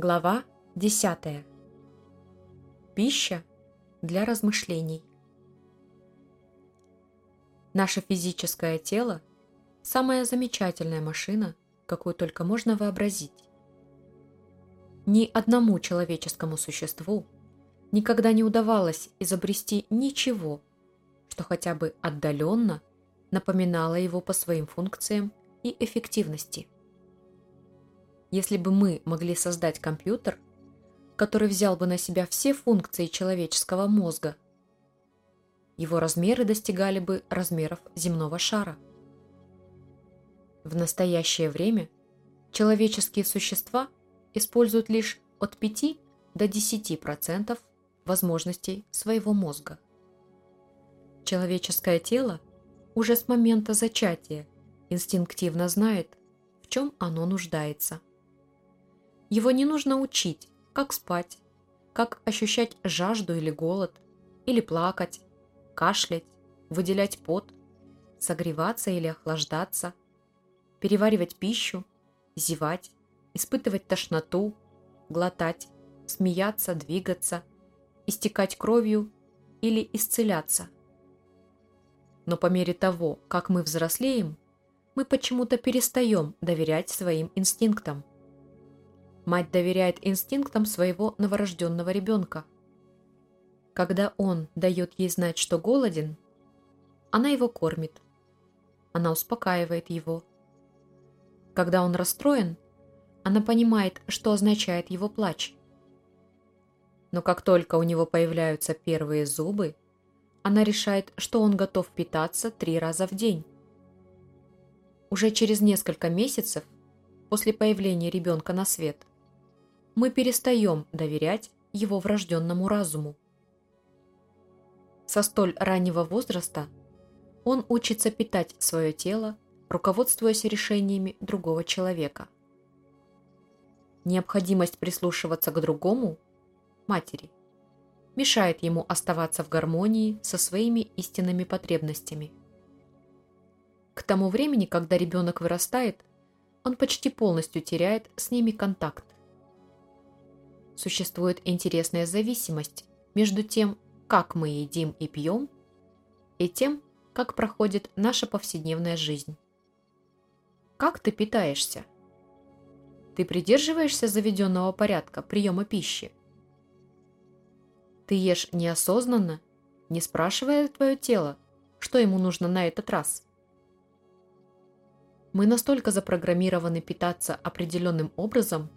Глава 10. Пища для размышлений. Наше физическое тело – самая замечательная машина, какую только можно вообразить. Ни одному человеческому существу никогда не удавалось изобрести ничего, что хотя бы отдаленно напоминало его по своим функциям и эффективности – если бы мы могли создать компьютер, который взял бы на себя все функции человеческого мозга, его размеры достигали бы размеров земного шара. В настоящее время человеческие существа используют лишь от 5 до 10% возможностей своего мозга. Человеческое тело уже с момента зачатия инстинктивно знает, в чем оно нуждается – его не нужно учить, как спать, как ощущать жажду или голод, или плакать, кашлять, выделять пот, согреваться или охлаждаться, переваривать пищу, зевать, испытывать тошноту, глотать, смеяться, двигаться, истекать кровью или исцеляться. Но по мере того, как мы взрослеем, мы почему-то перестаем доверять своим инстинктам – Мать доверяет инстинктам своего новорожденного ребенка. Когда он дает ей знать, что голоден, она его кормит. Она успокаивает его. Когда он расстроен, она понимает, что означает его плач. Но как только у него появляются первые зубы, она решает, что он готов питаться три раза в день. Уже через несколько месяцев после появления ребенка на свет мы перестаем доверять его врожденному разуму. Со столь раннего возраста он учится питать свое тело, руководствуясь решениями другого человека. Необходимость прислушиваться к другому, матери, мешает ему оставаться в гармонии со своими истинными потребностями. К тому времени, когда ребенок вырастает, он почти полностью теряет с ними контакт существует интересная зависимость между тем, как мы едим и пьем, и тем, как проходит наша повседневная жизнь. Как ты питаешься? Ты придерживаешься заведенного порядка приема пищи? Ты ешь неосознанно, не спрашивая твое тело, что ему нужно на этот раз. Мы настолько запрограммированы питаться определенным образом,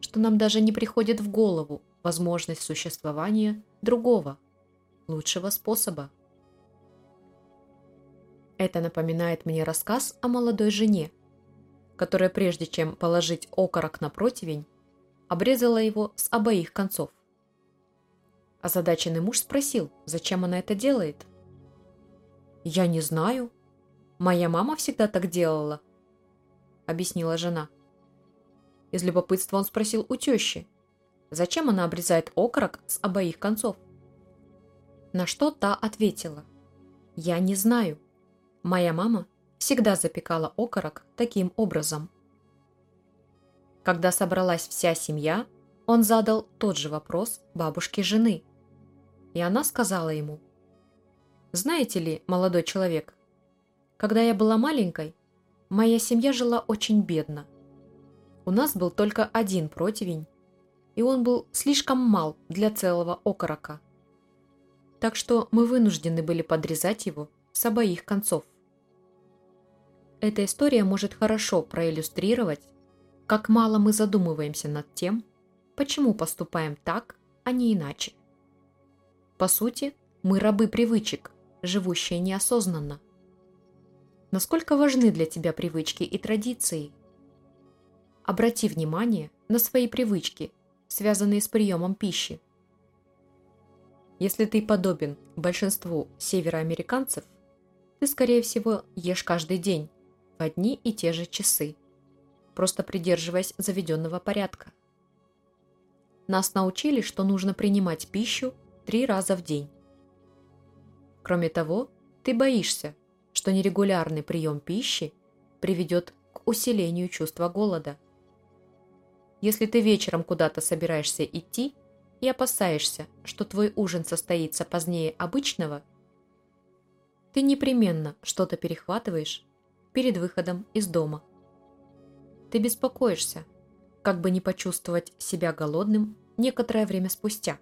что нам даже не приходит в голову возможность существования другого, лучшего способа. Это напоминает мне рассказ о молодой жене, которая прежде чем положить окорок на противень, обрезала его с обоих концов. Озадаченный муж спросил, зачем она это делает. «Я не знаю. Моя мама всегда так делала», — объяснила жена. Из любопытства он спросил у тещи, зачем она обрезает окорок с обоих концов. На что та ответила, «Я не знаю. Моя мама всегда запекала окорок таким образом». Когда собралась вся семья, он задал тот же вопрос бабушке жены. И она сказала ему, «Знаете ли, молодой человек, когда я была маленькой, моя семья жила очень бедно – у нас был только один противень, и он был слишком мал для целого окорока. Так что мы вынуждены были подрезать его с обоих концов. Эта история может хорошо проиллюстрировать, как мало мы задумываемся над тем, почему поступаем так, а не иначе. По сути, мы рабы привычек, живущие неосознанно. Насколько важны для тебя привычки и традиции – Обрати внимание на свои привычки, связанные с приемом пищи. Если ты подобен большинству североамериканцев, ты, скорее всего, ешь каждый день, в одни и те же часы, просто придерживаясь заведенного порядка. Нас научили, что нужно принимать пищу три раза в день. Кроме того, ты боишься, что нерегулярный прием пищи приведет к усилению чувства голода – Если ты вечером куда-то собираешься идти и опасаешься, что твой ужин состоится позднее обычного, ты непременно что-то перехватываешь перед выходом из дома. Ты беспокоишься, как бы не почувствовать себя голодным некоторое время спустя.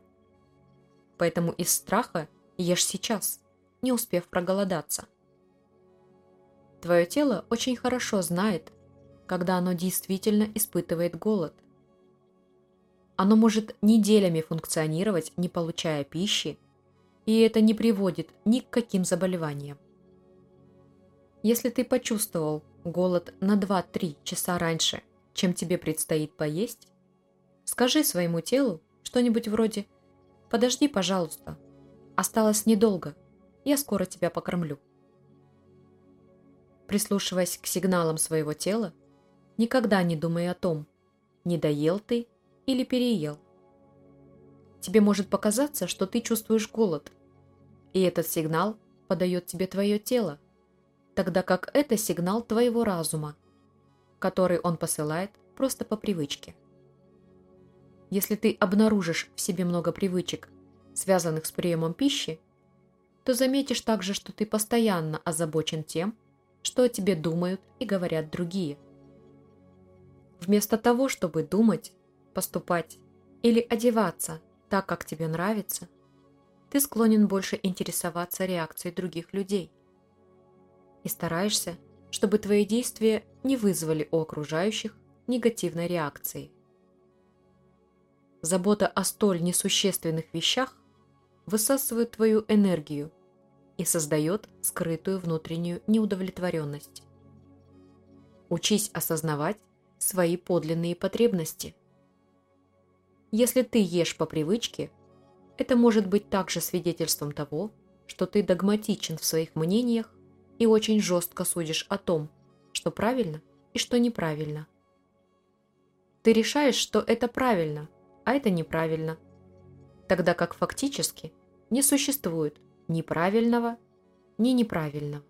Поэтому из страха ешь сейчас, не успев проголодаться. Твое тело очень хорошо знает, когда оно действительно испытывает голод. Оно может неделями функционировать, не получая пищи, и это не приводит ни к каким заболеваниям. Если ты почувствовал голод на 2-3 часа раньше, чем тебе предстоит поесть, скажи своему телу что-нибудь вроде «Подожди, пожалуйста, осталось недолго, я скоро тебя покормлю». Прислушиваясь к сигналам своего тела, никогда не думай о том, не доел ты или переел. Тебе может показаться, что ты чувствуешь голод, и этот сигнал подает тебе твое тело, тогда как это сигнал твоего разума, который он посылает просто по привычке. Если ты обнаружишь в себе много привычек, связанных с приемом пищи, то заметишь также, что ты постоянно озабочен тем, что о тебе думают и говорят другие. Вместо того, чтобы думать, поступать или одеваться так, как тебе нравится, ты склонен больше интересоваться реакцией других людей и стараешься, чтобы твои действия не вызвали у окружающих негативной реакции. Забота о столь несущественных вещах высасывает твою энергию и создает скрытую внутреннюю неудовлетворенность. Учись осознавать свои подлинные потребности. Если ты ешь по привычке, это может быть также свидетельством того, что ты догматичен в своих мнениях и очень жестко судишь о том, что правильно и что неправильно. Ты решаешь, что это правильно, а это неправильно, тогда как фактически не существует ни правильного, ни неправильного.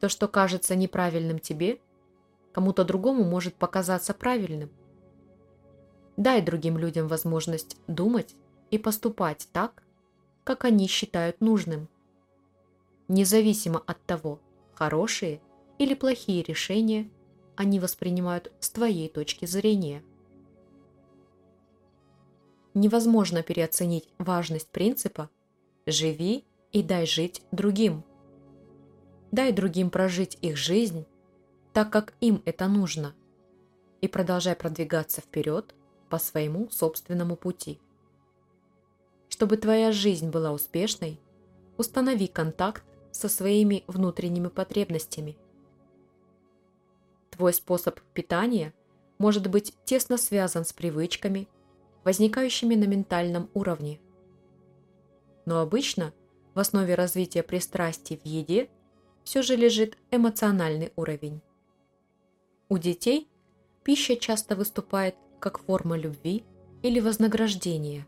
То, что кажется неправильным тебе, кому-то другому может показаться правильным. Дай другим людям возможность думать и поступать так, как они считают нужным. Независимо от того, хорошие или плохие решения они воспринимают с твоей точки зрения. Невозможно переоценить важность принципа «живи и дай жить другим». Дай другим прожить их жизнь так, как им это нужно, и продолжай продвигаться вперед по своему собственному пути. Чтобы твоя жизнь была успешной, установи контакт со своими внутренними потребностями. Твой способ питания может быть тесно связан с привычками, возникающими на ментальном уровне. Но обычно в основе развития пристрастий в еде все же лежит эмоциональный уровень. У детей пища часто выступает как форма любви или вознаграждения.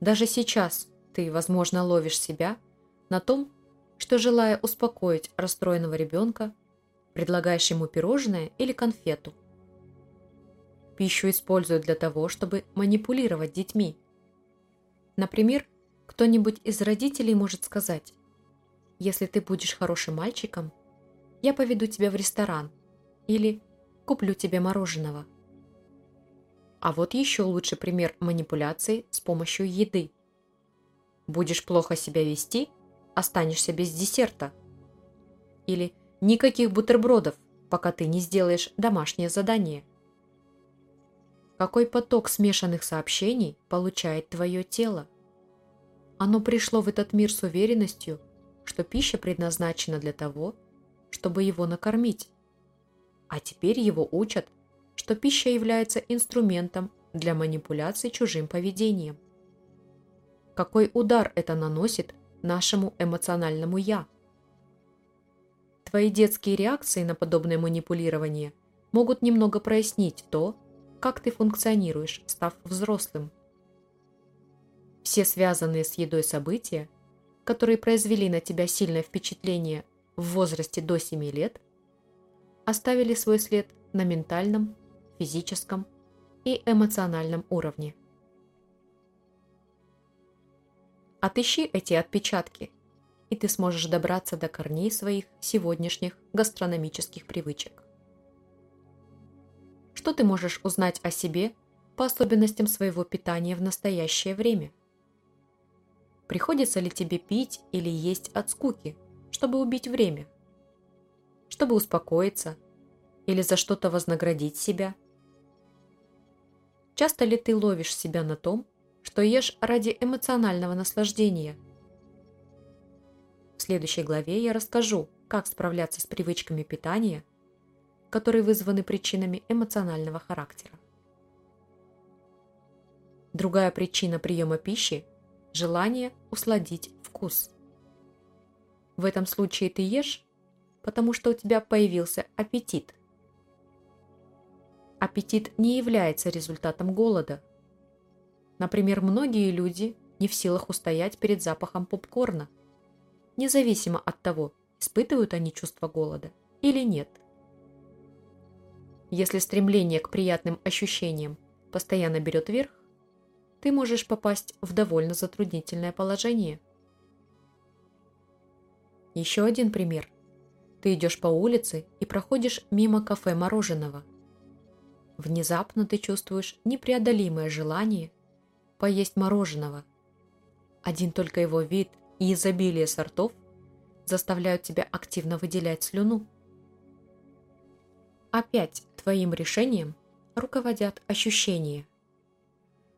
Даже сейчас ты, возможно, ловишь себя на том, что, желая успокоить расстроенного ребенка, предлагаешь ему пирожное или конфету. Пищу используют для того, чтобы манипулировать детьми. Например, кто-нибудь из родителей может сказать, «Если ты будешь хорошим мальчиком, я поведу тебя в ресторан или куплю тебе мороженого». А вот еще лучший пример манипуляции с помощью еды. Будешь плохо себя вести – останешься без десерта. Или никаких бутербродов, пока ты не сделаешь домашнее задание. Какой поток смешанных сообщений получает твое тело? Оно пришло в этот мир с уверенностью, что пища предназначена для того, чтобы его накормить. А теперь его учат, что пища является инструментом для манипуляции чужим поведением. Какой удар это наносит нашему эмоциональному «я». Твои детские реакции на подобное манипулирование могут немного прояснить то, как ты функционируешь, став взрослым. Все связанные с едой события, которые произвели на тебя сильное впечатление в возрасте до 7 лет, оставили свой след на ментальном физическом и эмоциональном уровне. Отыщи эти отпечатки, и ты сможешь добраться до корней своих сегодняшних гастрономических привычек. Что ты можешь узнать о себе по особенностям своего питания в настоящее время? Приходится ли тебе пить или есть от скуки, чтобы убить время? Чтобы успокоиться или за что-то вознаградить себя? Часто ли ты ловишь себя на том, что ешь ради эмоционального наслаждения? В следующей главе я расскажу, как справляться с привычками питания, которые вызваны причинами эмоционального характера. Другая причина приема пищи – желание усладить вкус. В этом случае ты ешь, потому что у тебя появился аппетит. Аппетит не является результатом голода. Например, многие люди не в силах устоять перед запахом попкорна, независимо от того, испытывают они чувство голода или нет. Если стремление к приятным ощущениям постоянно берет верх, ты можешь попасть в довольно затруднительное положение. Еще один пример. Ты идешь по улице и проходишь мимо кафе мороженого. Внезапно ты чувствуешь непреодолимое желание поесть мороженого. Один только его вид и изобилие сортов заставляют тебя активно выделять слюну. Опять твоим решением руководят ощущения –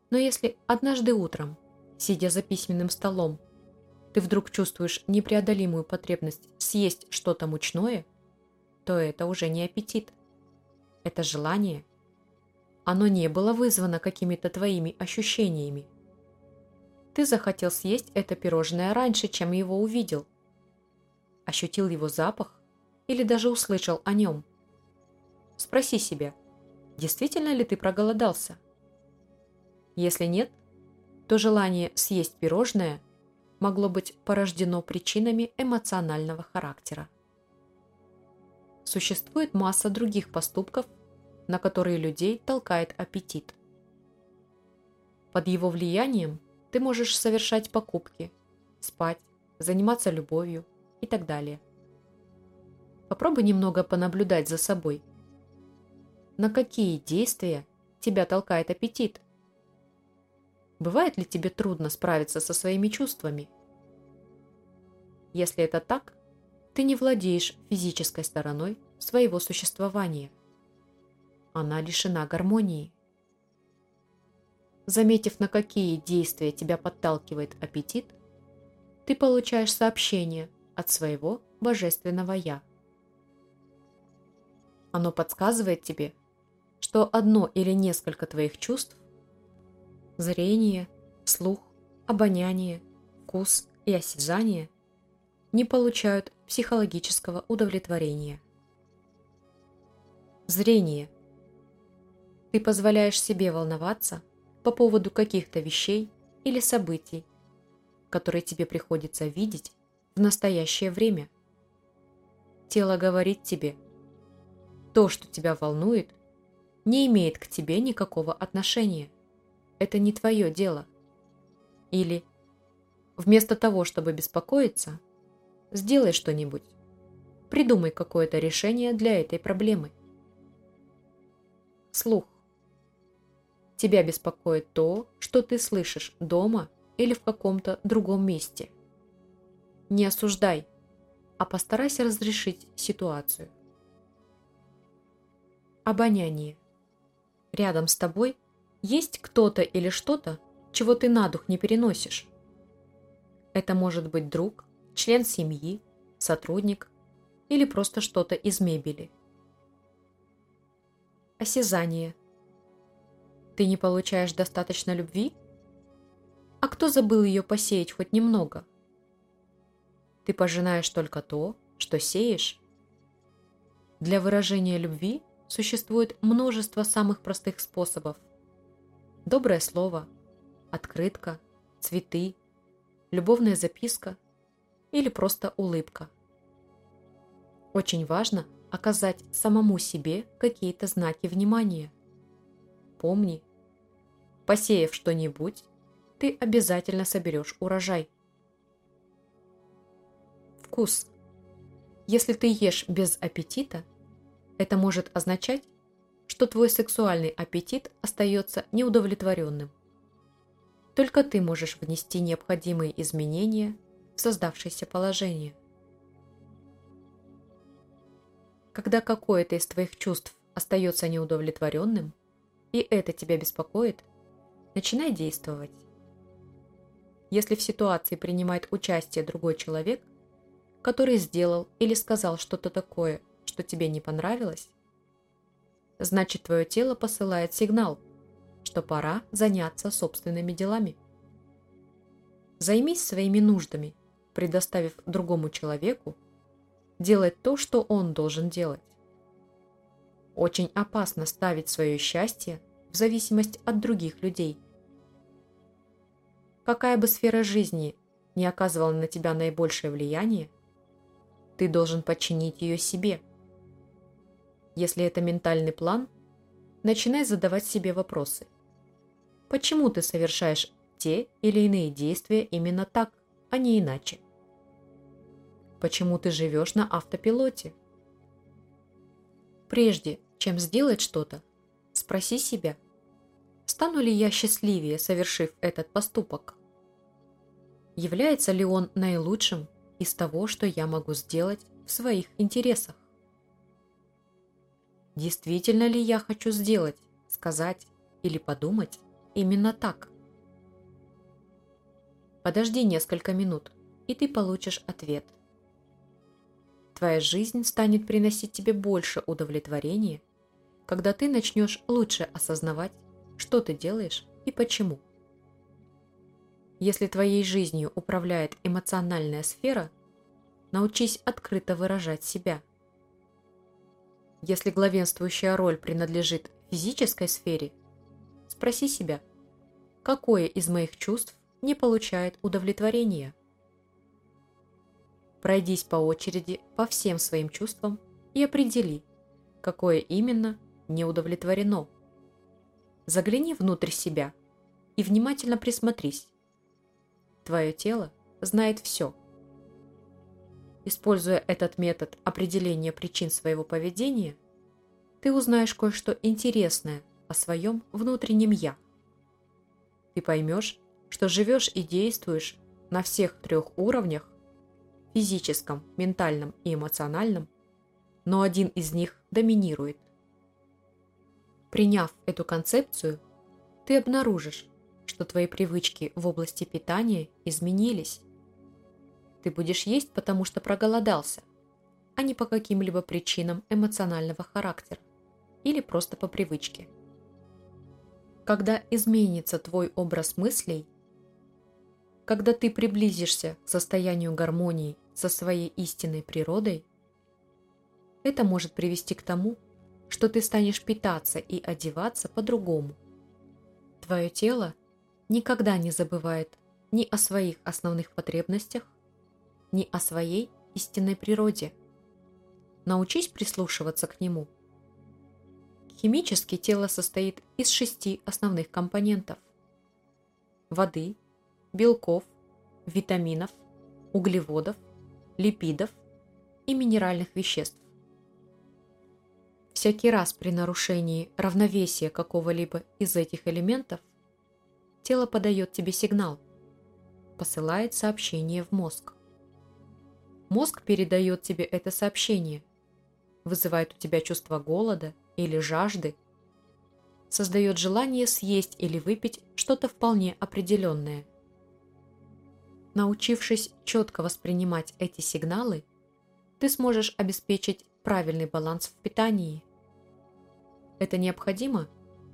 но если однажды утром, сидя за письменным столом, ты вдруг чувствуешь непреодолимую потребность съесть что-то мучное, то это уже не аппетит. Это желание. Оно не было вызвано какими-то твоими ощущениями. Ты захотел съесть это пирожное раньше, чем его увидел. Ощутил его запах или даже услышал о нем. Спроси себя, действительно ли ты проголодался? Если нет, то желание съесть пирожное могло быть порождено причинами эмоционального характера. Существует масса других поступков, на которые людей толкает аппетит. Под его влиянием ты можешь совершать покупки, спать, заниматься любовью и так далее. Попробуй немного понаблюдать за собой. На какие действия тебя толкает аппетит? Бывает ли тебе трудно справиться со своими чувствами? Если это так, ты не владеешь физической стороной своего существования. Она лишена гармонии. Заметив, на какие действия тебя подталкивает аппетит, ты получаешь сообщение от своего божественного «Я». Оно подсказывает тебе, что одно или несколько твоих чувств зрение, слух, обоняние, вкус и осязание не получают психологического удовлетворения. Зрение. Ты позволяешь себе волноваться по поводу каких-то вещей или событий, которые тебе приходится видеть в настоящее время. Тело говорит тебе, то, что тебя волнует, не имеет к тебе никакого отношения – это не твое дело. Или вместо того, чтобы беспокоиться, сделай что-нибудь. Придумай какое-то решение для этой проблемы. Слух. Тебя беспокоит то, что ты слышишь дома или в каком-то другом месте. Не осуждай, а постарайся разрешить ситуацию. Обоняние. Рядом с тобой – есть кто-то или что-то, чего ты на дух не переносишь. Это может быть друг, член семьи, сотрудник или просто что-то из мебели. Осязание. Ты не получаешь достаточно любви? А кто забыл ее посеять хоть немного? Ты пожинаешь только то, что сеешь. Для выражения любви существует множество самых простых способов – доброе слово, открытка, цветы, любовная записка или просто улыбка. Очень важно оказать самому себе какие-то знаки внимания. помни, посеяв что-нибудь, ты обязательно соберешь урожай. Вкус. Если ты ешь без аппетита, это может означать, что твой сексуальный аппетит остается неудовлетворенным. Только ты можешь внести необходимые изменения в создавшееся положение. Когда какое-то из твоих чувств остается неудовлетворенным, и это тебя беспокоит, начинай действовать. Если в ситуации принимает участие другой человек, который сделал или сказал что-то такое, что тебе не понравилось, значит твое тело посылает сигнал, что пора заняться собственными делами. Займись своими нуждами, предоставив другому человеку делать то, что он должен делать. Очень опасно ставить свое счастье в зависимость от других людей. Какая бы сфера жизни не оказывала на тебя наибольшее влияние, ты должен подчинить ее себе. Если это ментальный план, начинай задавать себе вопросы. Почему ты совершаешь те или иные действия именно так, а не иначе? Почему ты живешь на автопилоте? Прежде чем сделать что-то, спроси себя, стану ли я счастливее, совершив этот поступок? Является ли он наилучшим из того, что я могу сделать в своих интересах? Действительно ли я хочу сделать, сказать или подумать именно так? Подожди несколько минут, и ты получишь ответ. Твоя жизнь станет приносить тебе больше удовлетворения, когда ты начнешь лучше осознавать, что ты делаешь и почему. Если твоей жизнью управляет эмоциональная сфера, научись открыто выражать себя. Если главенствующая роль принадлежит физической сфере, спроси себя, какое из моих чувств не получает удовлетворения. Пройдись по очереди по всем своим чувствам и определи, какое именно не удовлетворено. Загляни внутрь себя и внимательно присмотрись. Твое тело знает все. Используя этот метод определения причин своего поведения, ты узнаешь кое-что интересное о своем внутреннем «я». Ты поймешь, что живешь и действуешь на всех трех уровнях – физическом, ментальном и эмоциональном, но один из них доминирует. Приняв эту концепцию, ты обнаружишь, что твои привычки в области питания изменились. Ты будешь есть, потому что проголодался, а не по каким-либо причинам эмоционального характера или просто по привычке. Когда изменится твой образ мыслей, когда ты приблизишься к состоянию гармонии со своей истинной природой, это может привести к тому, что ты станешь питаться и одеваться по-другому. Твое тело никогда не забывает ни о своих основных потребностях, ни о своей истинной природе. Научись прислушиваться к нему. Химически тело состоит из шести основных компонентов. Воды, белков, витаминов, углеводов, липидов и минеральных веществ. Всякий раз при нарушении равновесия какого-либо из этих элементов тело подает тебе сигнал, посылает сообщение в мозг. Мозг передает тебе это сообщение, вызывает у тебя чувство голода или жажды, создает желание съесть или выпить что-то вполне определенное. Научившись четко воспринимать эти сигналы, ты сможешь обеспечить правильный баланс в питании – это необходимо,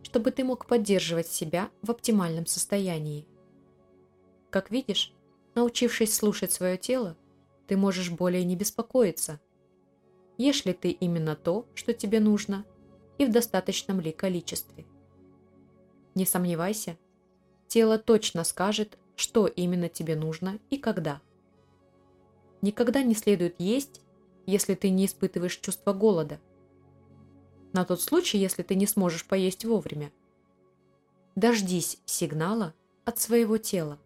чтобы ты мог поддерживать себя в оптимальном состоянии. Как видишь, научившись слушать свое тело, ты можешь более не беспокоиться. Ешь ли ты именно то, что тебе нужно, и в достаточном ли количестве. Не сомневайся, тело точно скажет, что именно тебе нужно и когда. Никогда не следует есть, если ты не испытываешь чувство голода – на тот случай, если ты не сможешь поесть вовремя. дождись сигнала от своего тела.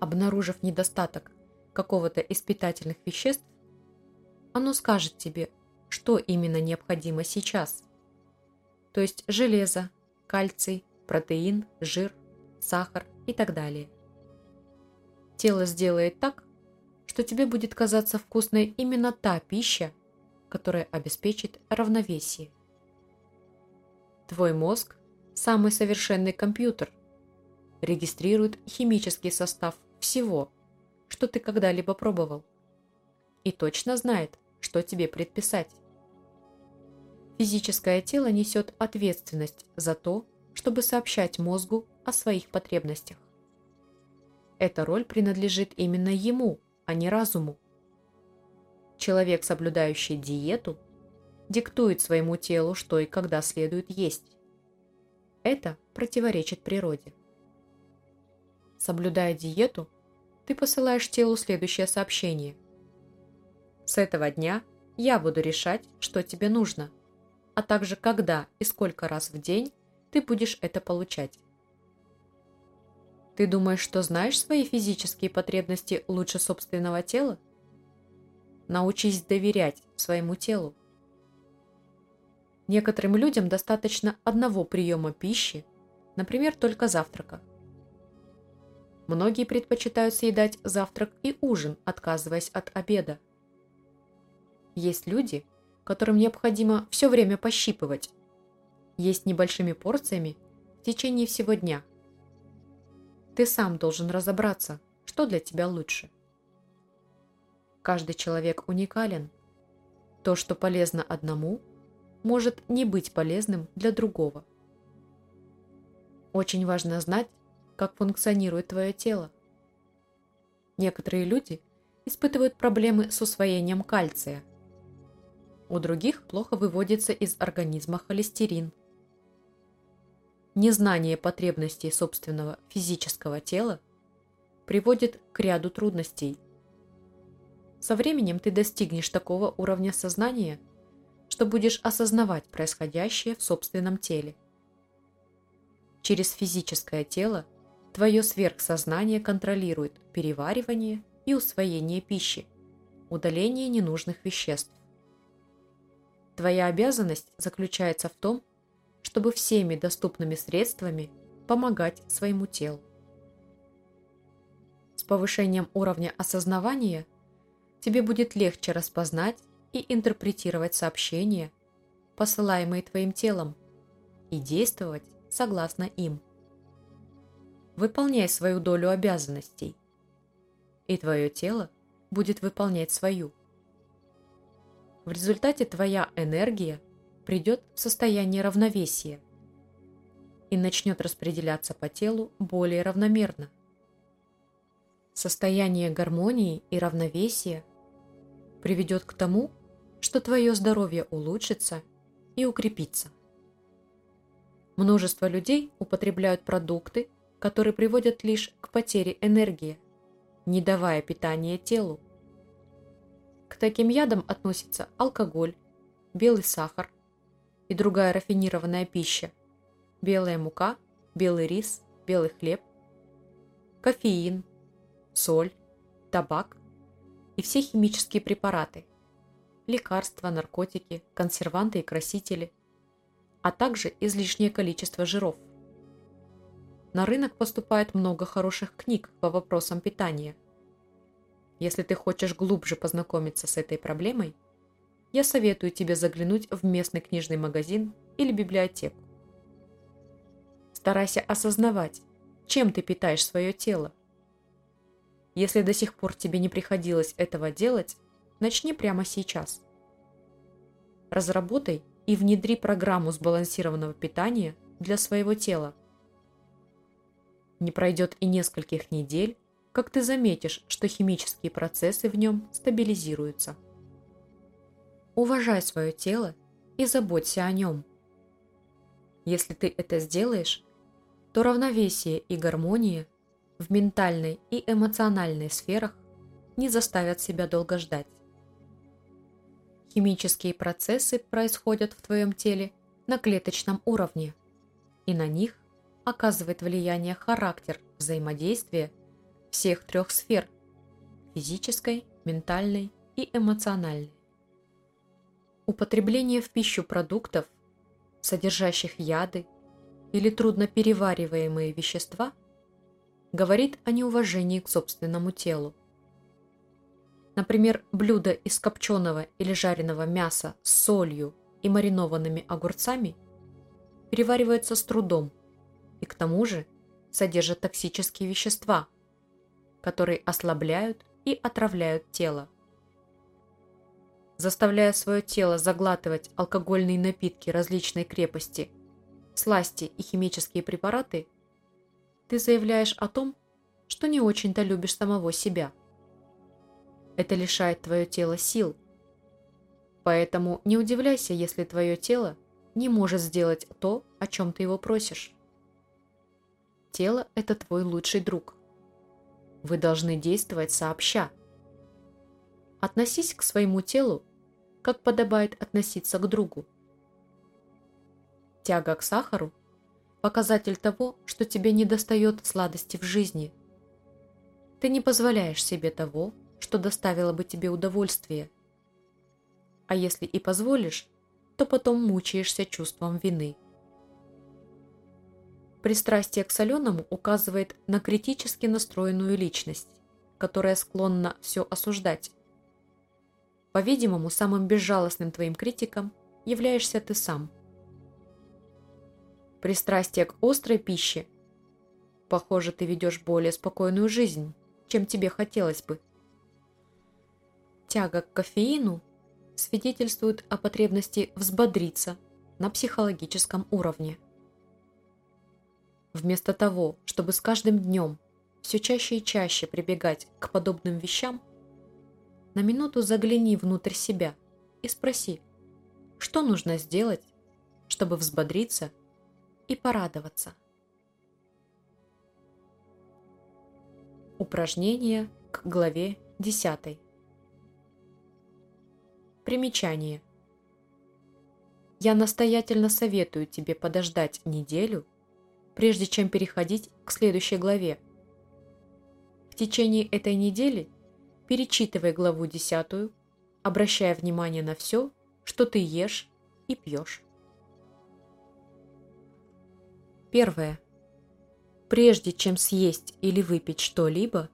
Обнаружив недостаток какого-то из питательных веществ, оно скажет тебе, что именно необходимо сейчас. То есть железо, кальций, протеин, жир, сахар и так далее. Тело сделает так, что тебе будет казаться вкусной именно та пища, которая обеспечит равновесие. Твой мозг – самый совершенный компьютер, регистрирует химический состав всего, что ты когда-либо пробовал, и точно знает, что тебе предписать. Физическое тело несет ответственность за то, чтобы сообщать мозгу о своих потребностях. Эта роль принадлежит именно ему, а не разуму. Человек, соблюдающий диету, диктует своему телу, что и когда следует есть. Это противоречит природе. Соблюдая диету, ты посылаешь телу следующее сообщение. С этого дня я буду решать, что тебе нужно, а также когда и сколько раз в день ты будешь это получать. Ты думаешь, что знаешь свои физические потребности лучше собственного тела? Научись доверять своему телу. Некоторым людям достаточно одного приема пищи, например, только завтрака. Многие предпочитают съедать завтрак и ужин, отказываясь от обеда. Есть люди, которым необходимо все время пощипывать, есть небольшими порциями в течение всего дня – ты сам должен разобраться, что для тебя лучше. Каждый человек уникален. То, что полезно одному, может не быть полезным для другого. Очень важно знать, как функционирует твое тело. Некоторые люди испытывают проблемы с усвоением кальция. У других плохо выводится из организма холестерин – Незнание потребностей собственного физического тела приводит к ряду трудностей. Со временем ты достигнешь такого уровня сознания, что будешь осознавать происходящее в собственном теле. Через физическое тело твое сверхсознание контролирует переваривание и усвоение пищи, удаление ненужных веществ. Твоя обязанность заключается в том, чтобы всеми доступными средствами помогать своему телу. С повышением уровня осознавания тебе будет легче распознать и интерпретировать сообщения, посылаемые твоим телом, и действовать согласно им. Выполняй свою долю обязанностей, и твое тело будет выполнять свою. В результате твоя энергия – придет в состояние равновесия и начнет распределяться по телу более равномерно. Состояние гармонии и равновесия приведет к тому, что твое здоровье улучшится и укрепится. Множество людей употребляют продукты, которые приводят лишь к потере энергии, не давая питания телу. К таким ядам относятся алкоголь, белый сахар, и другая рафинированная пища, белая мука, белый рис, белый хлеб, кофеин, соль, табак и все химические препараты, лекарства, наркотики, консерванты и красители, а также излишнее количество жиров. На рынок поступает много хороших книг по вопросам питания. Если ты хочешь глубже познакомиться с этой проблемой – я советую тебе заглянуть в местный книжный магазин или библиотеку. Старайся осознавать, чем ты питаешь свое тело. Если до сих пор тебе не приходилось этого делать, начни прямо сейчас. Разработай и внедри программу сбалансированного питания для своего тела. Не пройдет и нескольких недель, как ты заметишь, что химические процессы в нем стабилизируются. Уважай свое тело и заботься о нем. Если ты это сделаешь, то равновесие и гармония в ментальной и эмоциональной сферах не заставят себя долго ждать. Химические процессы происходят в твоем теле на клеточном уровне, и на них оказывает влияние характер взаимодействия всех трех сфер – физической, ментальной и эмоциональной. Употребление в пищу продуктов, содержащих яды или трудноперевариваемые вещества, говорит о неуважении к собственному телу. Например, блюдо из копченого или жареного мяса с солью и маринованными огурцами переваривается с трудом и к тому же содержит токсические вещества, которые ослабляют и отравляют тело. Заставляя свое тело заглатывать алкогольные напитки различной крепости, сласти и химические препараты, ты заявляешь о том, что не очень-то любишь самого себя. Это лишает твое тело сил. Поэтому не удивляйся, если твое тело не может сделать то, о чем ты его просишь. Тело – это твой лучший друг. Вы должны действовать сообща. Относись к своему телу, как подобает относиться к другу. Тяга к сахару – показатель того, что тебе недостает сладости в жизни. Ты не позволяешь себе того, что доставило бы тебе удовольствие. А если и позволишь, то потом мучаешься чувством вины. Пристрастие к соленому указывает на критически настроенную личность, которая склонна все осуждать. По-видимому, самым безжалостным твоим критиком являешься ты сам. Пристрастие к острой пище. Похоже, ты ведешь более спокойную жизнь, чем тебе хотелось бы. Тяга к кофеину свидетельствует о потребности взбодриться на психологическом уровне. Вместо того, чтобы с каждым днем все чаще и чаще прибегать к подобным вещам, на минуту загляни внутрь себя и спроси, что нужно сделать, чтобы взбодриться и порадоваться. Упражнение к главе 10. Примечание. Я настоятельно советую тебе подождать неделю прежде чем переходить к следующей главе. В течение этой недели перечитывай главу 10, обращая внимание на все, что ты ешь и пьешь. Первое. Прежде чем съесть или выпить что-либо,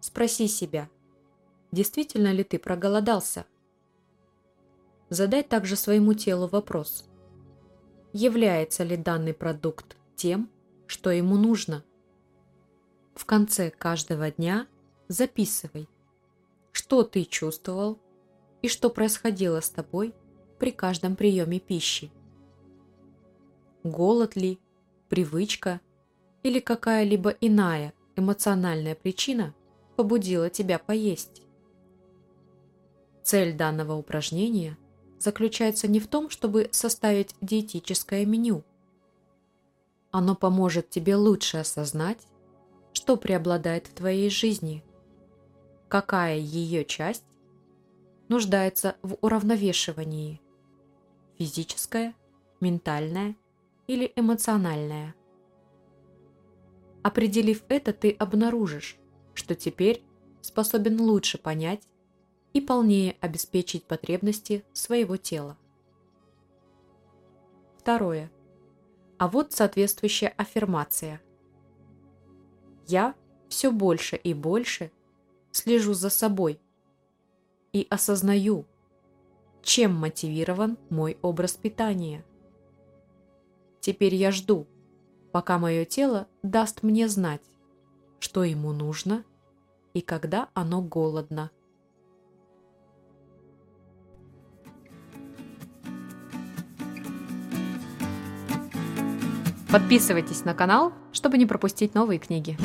спроси себя, действительно ли ты проголодался? Задай также своему телу вопрос, является ли данный продукт тем, что ему нужно. В конце каждого дня записывай, что ты чувствовал и что происходило с тобой при каждом приеме пищи. Голод ли, привычка или какая-либо иная эмоциональная причина побудила тебя поесть. Цель данного упражнения заключается не в том, чтобы составить диетическое меню – оно поможет тебе лучше осознать, что преобладает в твоей жизни, какая ее часть нуждается в уравновешивании – физическая, ментальная или эмоциональная. Определив это, ты обнаружишь, что теперь способен лучше понять и полнее обеспечить потребности своего тела. Второе. А вот соответствующая аффирмация. Я все больше и больше слежу за собой и осознаю, чем мотивирован мой образ питания. Теперь я жду, пока мое тело даст мне знать, что ему нужно и когда оно голодно. Подписывайтесь на канал, чтобы не пропустить новые книги.